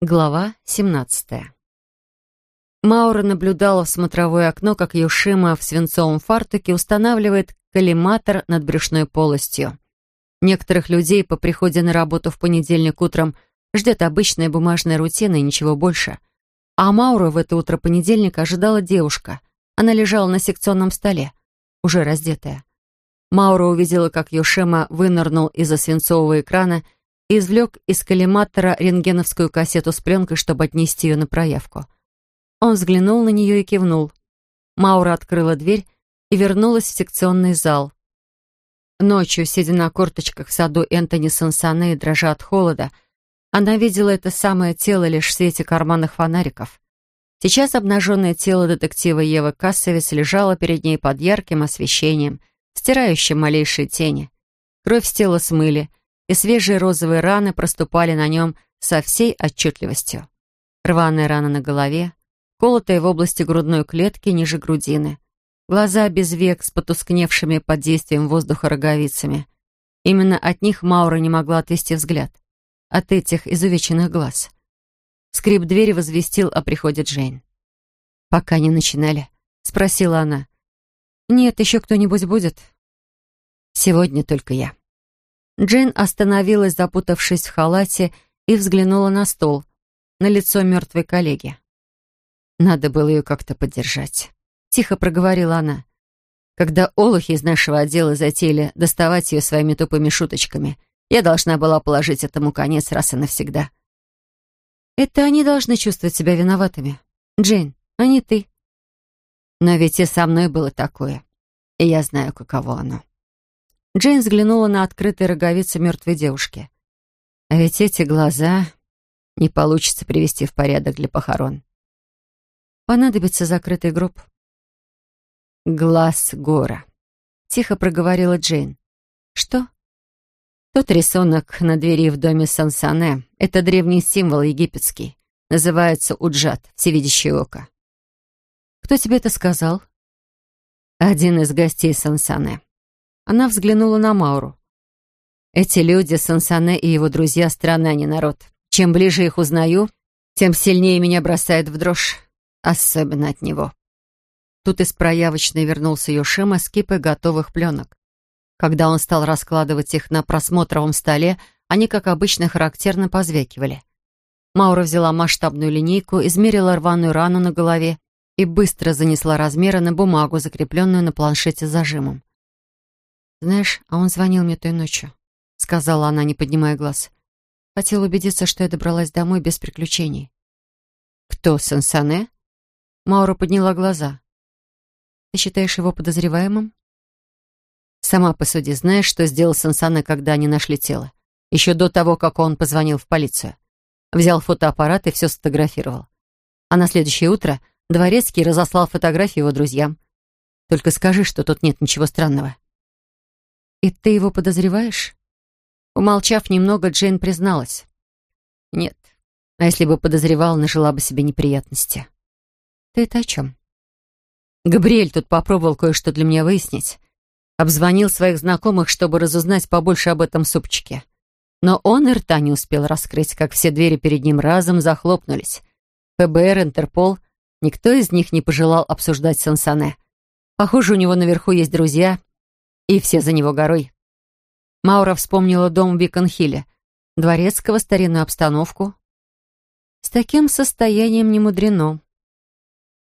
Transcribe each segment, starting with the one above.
Глава 17 Маура наблюдала в смотровое окно, как Юшима в свинцовом фартуке устанавливает коллиматор над брюшной полостью. Некоторых людей по приходе на работу в понедельник утром ждет обычная бумажная рутина и ничего больше. А Мауру в это утро понедельника ожидала девушка. Она лежала на секционном столе, уже раздетая. Маура увидела, как Юшима вынырнул из-за свинцового экрана извлек из коллиматора рентгеновскую кассету с пленкой, чтобы отнести ее на проявку. Он взглянул на нее и кивнул. Маура открыла дверь и вернулась в секционный зал. Ночью, сидя на корточках в саду Энтони Сансане и дрожа от холода, она видела это самое тело лишь в свете карманных фонариков. Сейчас обнаженное тело детектива Евы Кассовец лежало перед ней под ярким освещением, стирающим малейшие тени. Кровь с тела смыли — и свежие розовые раны проступали на нем со всей отчетливостью. Рваная рана на голове, колотая в области грудной клетки ниже грудины, глаза без век с потускневшими под действием воздуха роговицами. Именно от них Маура не могла отвести взгляд. От этих изувеченных глаз. Скрип двери возвестил о приходе Джейн. «Пока не начинали?» — спросила она. «Нет, еще кто-нибудь будет?» «Сегодня только я». Джейн остановилась, запутавшись в халате, и взглянула на стол, на лицо мертвой коллеги. Надо было ее как-то поддержать. Тихо проговорила она. Когда олухи из нашего отдела затеяли доставать ее своими тупыми шуточками, я должна была положить этому конец раз и навсегда. Это они должны чувствовать себя виноватыми. Джейн, а не ты. Но ведь и со мной было такое, и я знаю, каково оно. Джейн взглянула на открытые роговицы мертвой девушки. А ведь эти глаза не получится привести в порядок для похорон. Понадобится закрытый гроб. «Глаз гора», — тихо проговорила Джейн. «Что?» «Тот рисунок на двери в доме Сансане — это древний символ египетский. Называется Уджат, всевидящее око». «Кто тебе это сказал?» «Один из гостей Сансане. Она взглянула на Мауру. «Эти люди, Сансане и его друзья, странный они народ. Чем ближе их узнаю, тем сильнее меня бросает в дрожь. Особенно от него». Тут из проявочной вернулся Йошима с кипой готовых пленок. Когда он стал раскладывать их на просмотровом столе, они, как обычно, характерно позвякивали. Маура взяла масштабную линейку, измерила рваную рану на голове и быстро занесла размеры на бумагу, закрепленную на планшете зажимом. «Знаешь, а он звонил мне той ночью», — сказала она, не поднимая глаз. «Хотел убедиться, что я добралась домой без приключений». «Кто, Сансане?» Маура подняла глаза. «Ты считаешь его подозреваемым?» «Сама посуди, знаешь, что сделал Сансане, когда они нашли тело? Еще до того, как он позвонил в полицию. Взял фотоаппарат и все сфотографировал. А на следующее утро Дворецкий разослал фотографии его друзьям. Только скажи, что тут нет ничего странного». «И ты его подозреваешь?» Умолчав немного, Джейн призналась. «Нет. А если бы подозревал, нажила бы себе неприятности». «Ты это о чем?» Габриэль тут попробовал кое-что для меня выяснить. Обзвонил своих знакомых, чтобы разузнать побольше об этом супчике. Но он и рта не успел раскрыть, как все двери перед ним разом захлопнулись. ФБР, Интерпол, никто из них не пожелал обсуждать Сансане. Похоже, у него наверху есть друзья, и все за него горой. Маура вспомнила дом в Биконхилле, дворецкого, старинную обстановку. С таким состоянием не мудрено.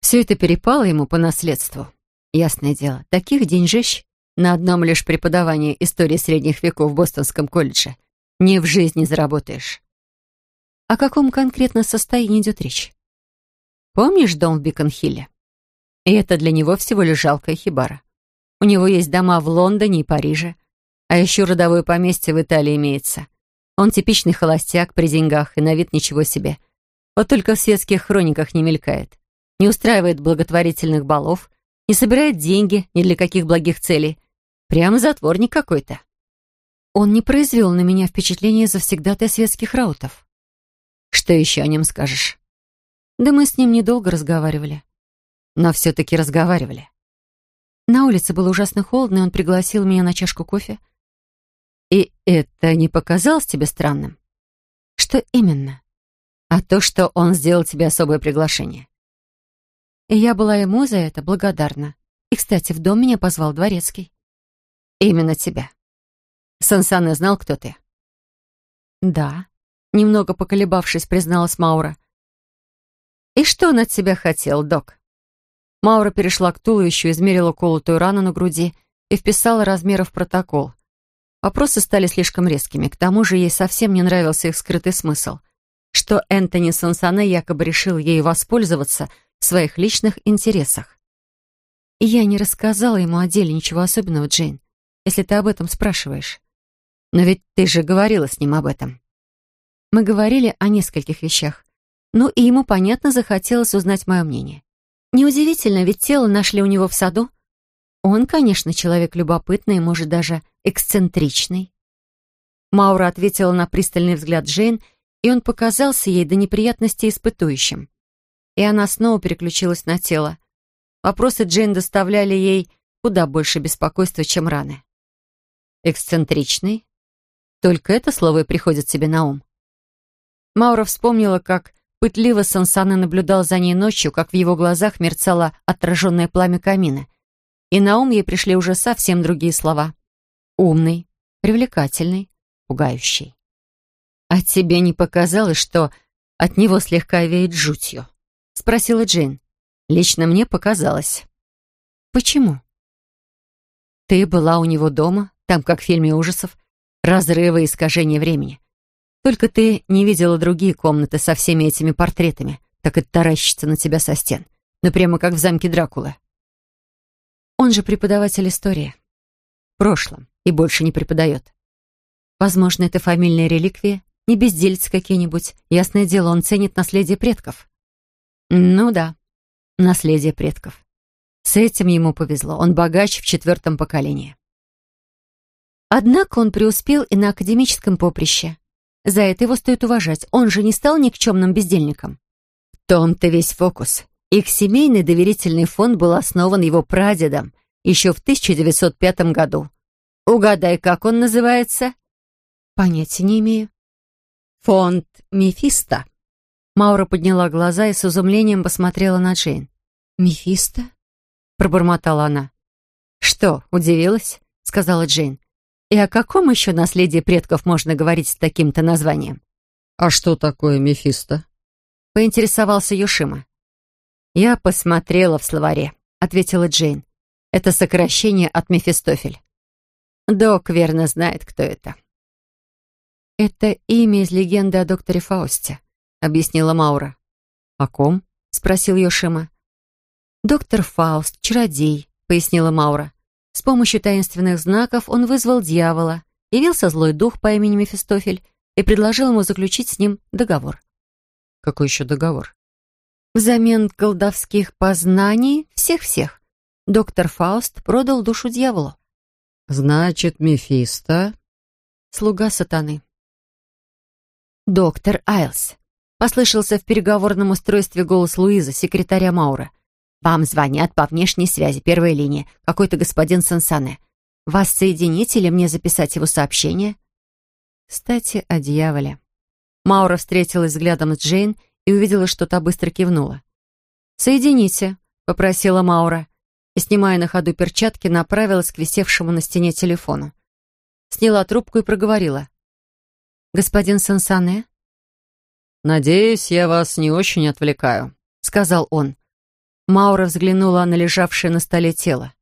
Все это перепало ему по наследству. Ясное дело, таких деньжищ на одном лишь преподавании истории средних веков в Бостонском колледже ни в жизни заработаешь. О каком конкретно состоянии идет речь? Помнишь дом в Биконхилле? И это для него всего лишь жалкая хибара. У него есть дома в Лондоне и Париже. А еще родовое поместье в Италии имеется. Он типичный холостяк при деньгах и на вид ничего себе. Вот только в светских хрониках не мелькает. Не устраивает благотворительных балов, не собирает деньги ни для каких благих целей. Прямо затворник какой-то. Он не произвел на меня впечатление завсегдатай светских раутов. Что еще о нем скажешь? Да мы с ним недолго разговаривали. Но все-таки разговаривали. На улице было ужасно холодно, и он пригласил меня на чашку кофе. И это не показалось тебе странным? Что именно? А то, что он сделал тебе особое приглашение. И я была ему за это благодарна. И, кстати, в дом меня позвал дворецкий. Именно тебя. Сансане знал, кто ты? Да. Немного поколебавшись, призналась Маура. И что он от тебя хотел, док? Маура перешла к туловищу, измерила колотую рану на груди и вписала размеры в протокол. Вопросы стали слишком резкими, к тому же ей совсем не нравился их скрытый смысл, что Энтони Сансане якобы решил ею воспользоваться в своих личных интересах. И я не рассказала ему о деле ничего особенного, Джейн, если ты об этом спрашиваешь. Но ведь ты же говорила с ним об этом. Мы говорили о нескольких вещах. Ну и ему, понятно, захотелось узнать мое мнение. Неудивительно, ведь тело нашли у него в саду. Он, конечно, человек любопытный, может, даже эксцентричный. Маура ответила на пристальный взгляд Джейн, и он показался ей до неприятности испытующим. И она снова переключилась на тело. Вопросы Джейн доставляли ей куда больше беспокойства, чем раны. «Эксцентричный?» Только это слово и приходит себе на ум. Маура вспомнила, как Пытливо Сансаны наблюдал за ней ночью, как в его глазах мерцало отраженное пламя камина. И на ум ей пришли уже совсем другие слова. Умный, привлекательный, пугающий. «А тебе не показалось, что от него слегка веет жутью?» — спросила Джейн. «Лично мне показалось». «Почему?» «Ты была у него дома, там, как в фильме ужасов, разрывы и искажения времени. Только ты не видела другие комнаты со всеми этими портретами, так и таращится на тебя со стен. Ну, прямо как в замке Дракулы. Он же преподаватель истории. В прошлом. И больше не преподает. Возможно, это фамильная реликвия, не бездельцы какие-нибудь. Ясное дело, он ценит наследие предков. Ну да, наследие предков. С этим ему повезло. Он богач в четвертом поколении. Однако он преуспел и на академическом поприще. За это его стоит уважать. Он же не стал никчемным бездельником. В том-то весь фокус. Их семейный доверительный фонд был основан его прадедом еще в 1905 году. Угадай, как он называется? Понятия не имею. Фонд Мефисто. Маура подняла глаза и с изумлением посмотрела на Джейн. «Мефисто?» — пробормотала она. «Что, удивилась?» — сказала Джейн. И о каком еще наследии предков можно говорить с таким-то названием? «А что такое Мефисто?» — поинтересовался Юшима. «Я посмотрела в словаре», — ответила Джейн. «Это сокращение от Мефистофель. Док верно знает, кто это». «Это имя из легенды о докторе Фаусте», — объяснила Маура. «О ком?» — спросил Йошима. «Доктор Фауст, чародей», — пояснила Маура. С помощью таинственных знаков он вызвал дьявола, явился злой дух по имени Мефистофель и предложил ему заключить с ним договор. Какой еще договор? Взамен колдовских познаний всех-всех доктор Фауст продал душу дьяволу. Значит, Мефисто... Слуга сатаны. Доктор Айлс. Послышался в переговорном устройстве голос Луизы, секретаря Маура. «Вам звонят по внешней связи, первая линия, какой-то господин Сансане. Вас соединить или мне записать его сообщение?» Кстати, о дьяволе. Маура встретилась взглядом с Джейн и увидела, что та быстро кивнула. «Соедините», — попросила Маура, и, снимая на ходу перчатки, направилась к висевшему на стене телефону. Сняла трубку и проговорила. «Господин Сансане?» «Надеюсь, я вас не очень отвлекаю», — сказал он. Маура взглянула на лежавшее на столе тело.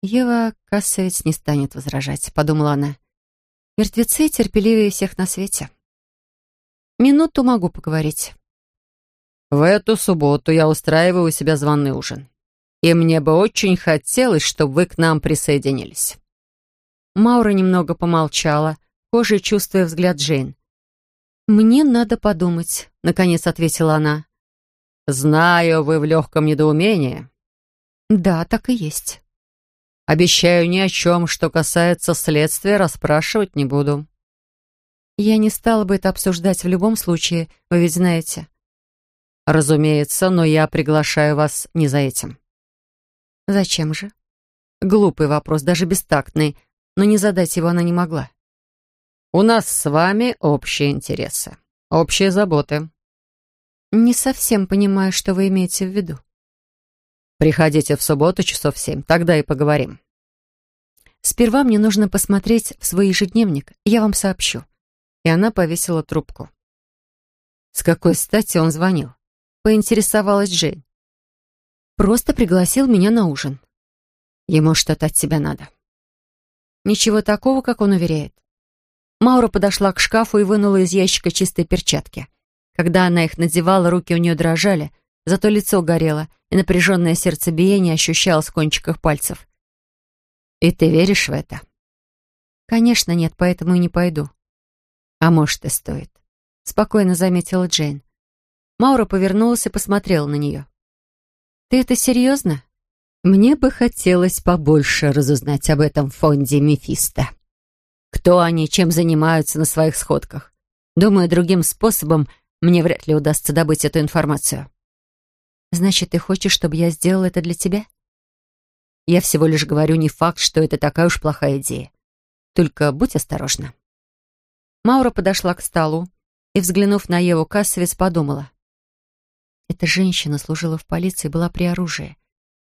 «Ева Кассовец не станет возражать», — подумала она. «Мертвецы терпеливее всех на свете. Минуту могу поговорить». «В эту субботу я устраиваю у себя званый ужин. И мне бы очень хотелось, чтобы вы к нам присоединились». Маура немного помолчала, кожей чувствуя взгляд Джейн. «Мне надо подумать», — наконец ответила она. «Знаю, вы в легком недоумении». «Да, так и есть». «Обещаю, ни о чем, что касается следствия, расспрашивать не буду». «Я не стала бы это обсуждать в любом случае, вы ведь знаете». «Разумеется, но я приглашаю вас не за этим». «Зачем же?» Глупый вопрос, даже бестактный, но не задать его она не могла. «У нас с вами общие интересы, общие заботы. «Не совсем понимаю, что вы имеете в виду». «Приходите в субботу часов семь, тогда и поговорим». «Сперва мне нужно посмотреть в свой ежедневник, я вам сообщу». И она повесила трубку. С какой стати он звонил? Поинтересовалась Джейн. Просто пригласил меня на ужин. Ему что-то от тебя надо. Ничего такого, как он уверяет. Маура подошла к шкафу и вынула из ящика чистые перчатки. Когда она их надевала, руки у нее дрожали, зато лицо горело, и напряженное сердцебиение ощущалось в кончиках пальцев. «И ты веришь в это?» «Конечно нет, поэтому и не пойду». «А может, и стоит», — спокойно заметила Джейн. Маура повернулась и посмотрела на нее. «Ты это серьезно?» «Мне бы хотелось побольше разузнать об этом фонде Мефисто. Кто они, чем занимаются на своих сходках. Думаю, другим способом мне вряд ли удастся добыть эту информацию». «Значит, ты хочешь, чтобы я сделала это для тебя?» «Я всего лишь говорю не факт, что это такая уж плохая идея. Только будь осторожна». Маура подошла к столу и, взглянув на Еву Кассовец, подумала. Эта женщина служила в полиции, была при оружии.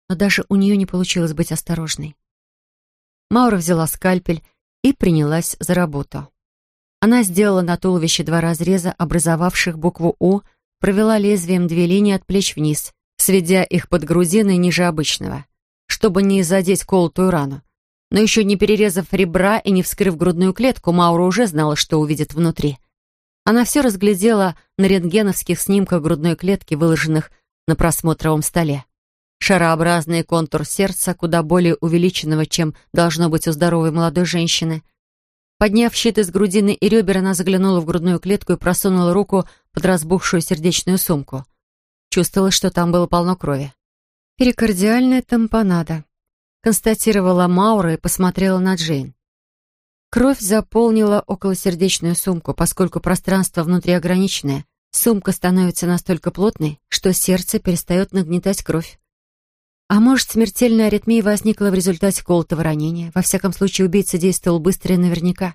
Но даже у нее не получилось быть осторожной. Маура взяла скальпель и принялась за работу. Она сделала на туловище два разреза, образовавших букву «У», провела лезвием две линии от плеч вниз, сведя их под грудиной ниже обычного, чтобы не задеть колотую рану. Но еще не перерезав ребра и не вскрыв грудную клетку, Маура уже знала, что увидит внутри. Она все разглядела на рентгеновских снимках грудной клетки, выложенных на просмотровом столе. Шарообразный контур сердца, куда более увеличенного, чем должно быть у здоровой молодой женщины. Подняв щит из грудины и ребер, она заглянула в грудную клетку и просунула руку под разбухшую сердечную сумку. Чувствовала, что там было полно крови. «Перикардиальная тампонада», — констатировала Маура и посмотрела на Джейн. Кровь заполнила околосердечную сумку, поскольку пространство внутри ограниченное. Сумка становится настолько плотной, что сердце перестает нагнетать кровь. А может, смертельная аритмия возникла в результате колотого ранения. Во всяком случае, убийца действовал быстро и наверняка.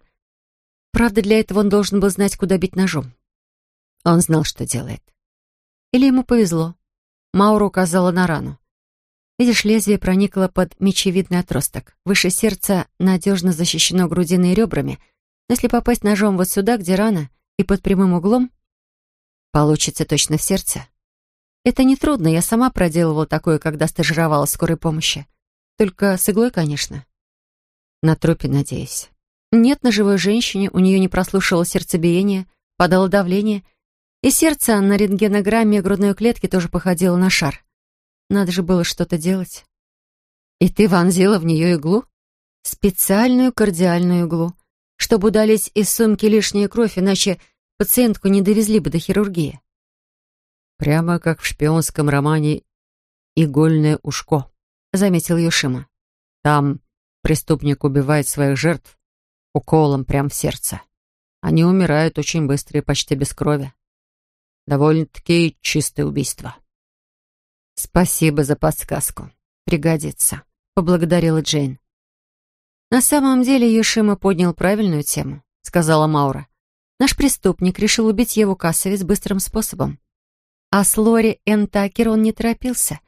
Правда, для этого он должен был знать, куда бить ножом. Он знал, что делает. Или ему повезло. Маура указала на рану. Видишь, лезвие проникло под мечевидный отросток. Выше сердца надежно защищено грудиной и ребрами. Но если попасть ножом вот сюда, где рана, и под прямым углом, получится точно в сердце. Это нетрудно, я сама проделывала такое, когда стажировала скорой помощи. Только с иглой, конечно. На трупе, надеюсь. Нет, на живой женщине у нее не прослушало сердцебиение, падало давление, и сердце на рентгенограмме грудной клетки тоже походило на шар. Надо же было что-то делать. И ты вонзила в нее иглу? Специальную кардиальную иглу, чтобы удалить из сумки лишнюю кровь, иначе пациентку не довезли бы до хирургии. Прямо как в шпионском романе «Игольное ушко», — заметил Юшима. Там преступник убивает своих жертв уколом прямо в сердце. Они умирают очень быстро и почти без крови. Довольно-таки чистое убийство. «Спасибо за подсказку. Пригодится», — поблагодарила Джейн. «На самом деле Йошима поднял правильную тему», — сказала Маура. «Наш преступник решил убить Еву Кассовец быстрым способом. А с Лори Энтакер он не торопился.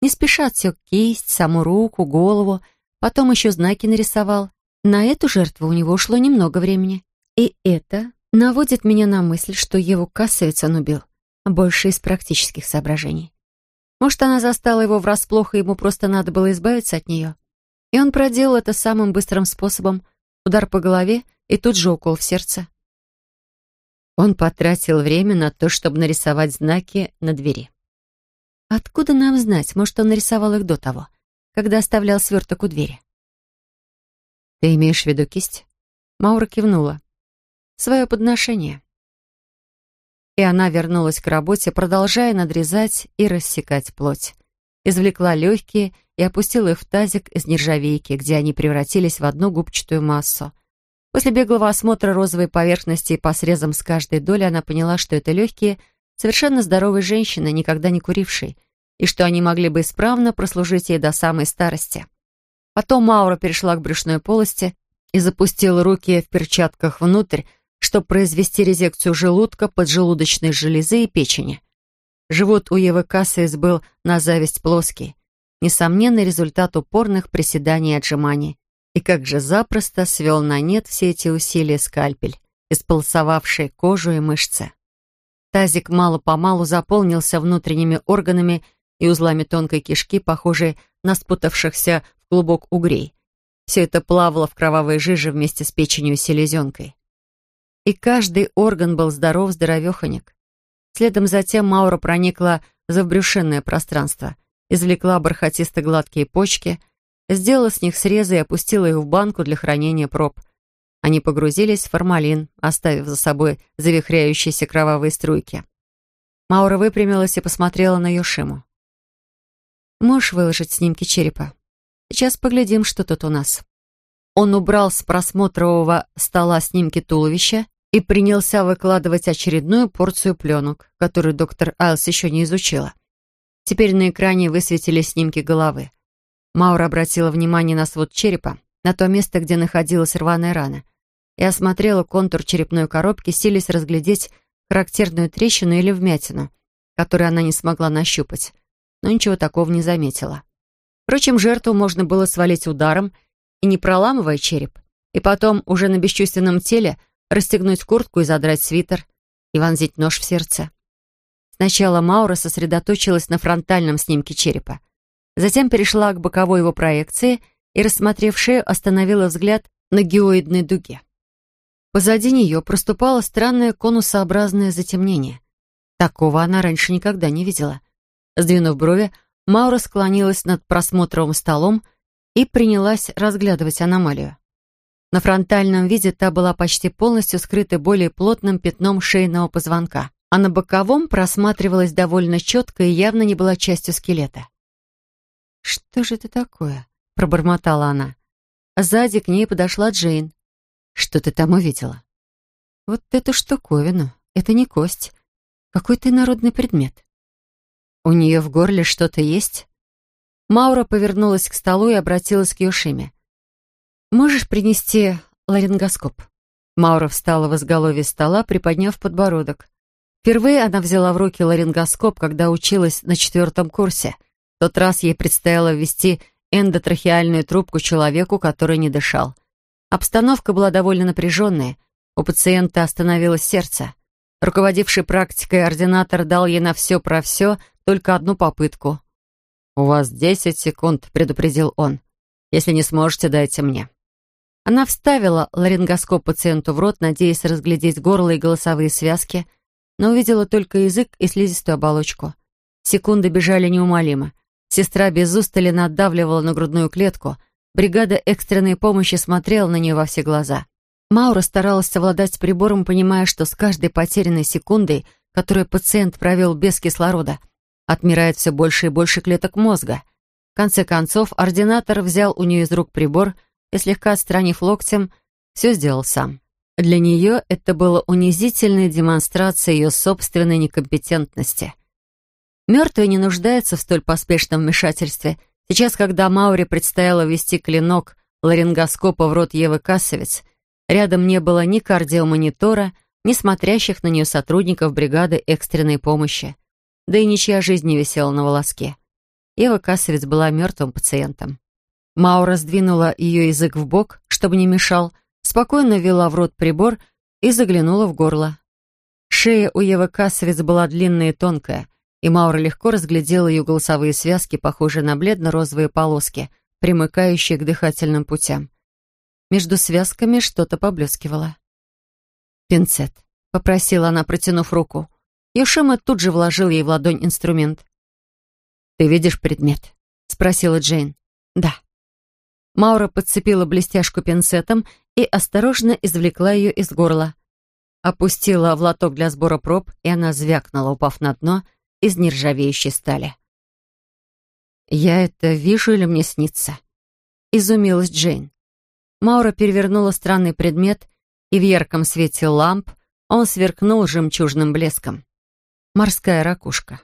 Не спеша отсек кисть, саму руку, голову, потом еще знаки нарисовал. На эту жертву у него ушло немного времени. И это наводит меня на мысль, что Еву Кассовец он убил больше из практических соображений. Может, она застала его врасплох, и ему просто надо было избавиться от нее. И он проделал это самым быстрым способом. Удар по голове и тут же укол в сердце. Он потратил время на то, чтобы нарисовать знаки на двери. Откуда нам знать? Может, он нарисовал их до того, когда оставлял сверток у двери? Ты имеешь в виду кисть? Маура кивнула. Свое подношение и она вернулась к работе, продолжая надрезать и рассекать плоть. Извлекла легкие и опустила их в тазик из нержавейки, где они превратились в одну губчатую массу. После беглого осмотра розовой поверхности по срезам с каждой доли она поняла, что это легкие, совершенно здоровой женщины, никогда не курившей, и что они могли бы исправно прослужить ей до самой старости. Потом Маура перешла к брюшной полости и запустила руки в перчатках внутрь, чтобы произвести резекцию желудка, поджелудочной железы и печени. Живот у Евы Кассиес был на зависть плоский. Несомненный результат упорных приседаний и отжиманий. И как же запросто свел на нет все эти усилия скальпель, исполосовавший кожу и мышцы. Тазик мало-помалу заполнился внутренними органами и узлами тонкой кишки, похожей на спутавшихся в клубок угрей. Все это плавало в кровавой жиже вместе с печенью и селезенкой. И каждый орган был здоров-здоровеханик. Следом затем Маура проникла в завбрюшенное пространство, извлекла бархатисто-гладкие почки, сделала с них срезы и опустила их в банку для хранения проб. Они погрузились в формалин, оставив за собой завихряющиеся кровавые струйки. Маура выпрямилась и посмотрела на Йошиму. «Можешь выложить снимки черепа? Сейчас поглядим, что тут у нас». Он убрал с просмотрового стола снимки туловища и принялся выкладывать очередную порцию пленок, которую доктор Айлс еще не изучила. Теперь на экране высветились снимки головы. Маура обратила внимание на свод черепа, на то место, где находилась рваная рана, и осмотрела контур черепной коробки, силясь разглядеть характерную трещину или вмятину, которую она не смогла нащупать, но ничего такого не заметила. Впрочем, жертву можно было свалить ударом и не проламывая череп, и потом уже на бесчувственном теле – расстегнуть куртку и задрать свитер, и вонзить нож в сердце. Сначала Маура сосредоточилась на фронтальном снимке черепа. Затем перешла к боковой его проекции и, рассмотрев шею, остановила взгляд на геоидной дуге. Позади нее проступало странное конусообразное затемнение. Такого она раньше никогда не видела. Сдвинув брови, Маура склонилась над просмотровым столом и принялась разглядывать аномалию. На фронтальном виде та была почти полностью скрыта более плотным пятном шейного позвонка, а на боковом просматривалась довольно четко и явно не была частью скелета. «Что же это такое?» — пробормотала она. Сзади к ней подошла Джейн. «Что ты там увидела?» «Вот эту штуковину. Это не кость. Какой-то инородный предмет». «У нее в горле что-то есть?» Маура повернулась к столу и обратилась к Йошиме. «Можешь принести ларингоскоп?» Маура встала в изголовье стола, приподняв подбородок. Впервые она взяла в руки ларингоскоп, когда училась на четвертом курсе. Тот раз ей предстояло ввести эндотрахеальную трубку человеку, который не дышал. Обстановка была довольно напряженная. У пациента остановилось сердце. Руководивший практикой ординатор дал ей на все про все только одну попытку. «У вас десять секунд», — предупредил он. «Если не сможете, дайте мне». Она вставила ларингоскоп пациенту в рот, надеясь разглядеть горло и голосовые связки, но увидела только язык и слизистую оболочку. Секунды бежали неумолимо. Сестра без устали надавливала на грудную клетку. Бригада экстренной помощи смотрела на нее во все глаза. Маура старалась совладать с прибором, понимая, что с каждой потерянной секундой, которую пациент провел без кислорода, отмирает все больше и больше клеток мозга. В конце концов, ординатор взял у нее из рук прибор — и, слегка отстранив локтем, все сделал сам. Для нее это было унизительной демонстрацией ее собственной некомпетентности. Мертвый не нуждается в столь поспешном вмешательстве. Сейчас, когда Мауре предстояло ввести клинок ларингоскопа в рот Евы Кассовец, рядом не было ни кардиомонитора, ни смотрящих на нее сотрудников бригады экстренной помощи. Да и ничья жизнь не висела на волоске. Ева Кассовец была мертвым пациентом. Маура сдвинула ее язык в бок, чтобы не мешал, спокойно ввела в рот прибор и заглянула в горло. Шея у Евы Кассовец была длинная и тонкая, и Маура легко разглядела ее голосовые связки, похожие на бледно-розовые полоски, примыкающие к дыхательным путям. Между связками что-то поблескивало. «Пинцет», — попросила она, протянув руку. Йошима тут же вложил ей в ладонь инструмент. «Ты видишь предмет?» — спросила Джейн. «Да». Маура подцепила блестяшку пинцетом и осторожно извлекла ее из горла. Опустила в лоток для сбора проб, и она звякнула, упав на дно из нержавеющей стали. «Я это вижу или мне снится?» Изумилась Джейн. Маура перевернула странный предмет, и в ярком свете ламп он сверкнул жемчужным блеском. Морская ракушка.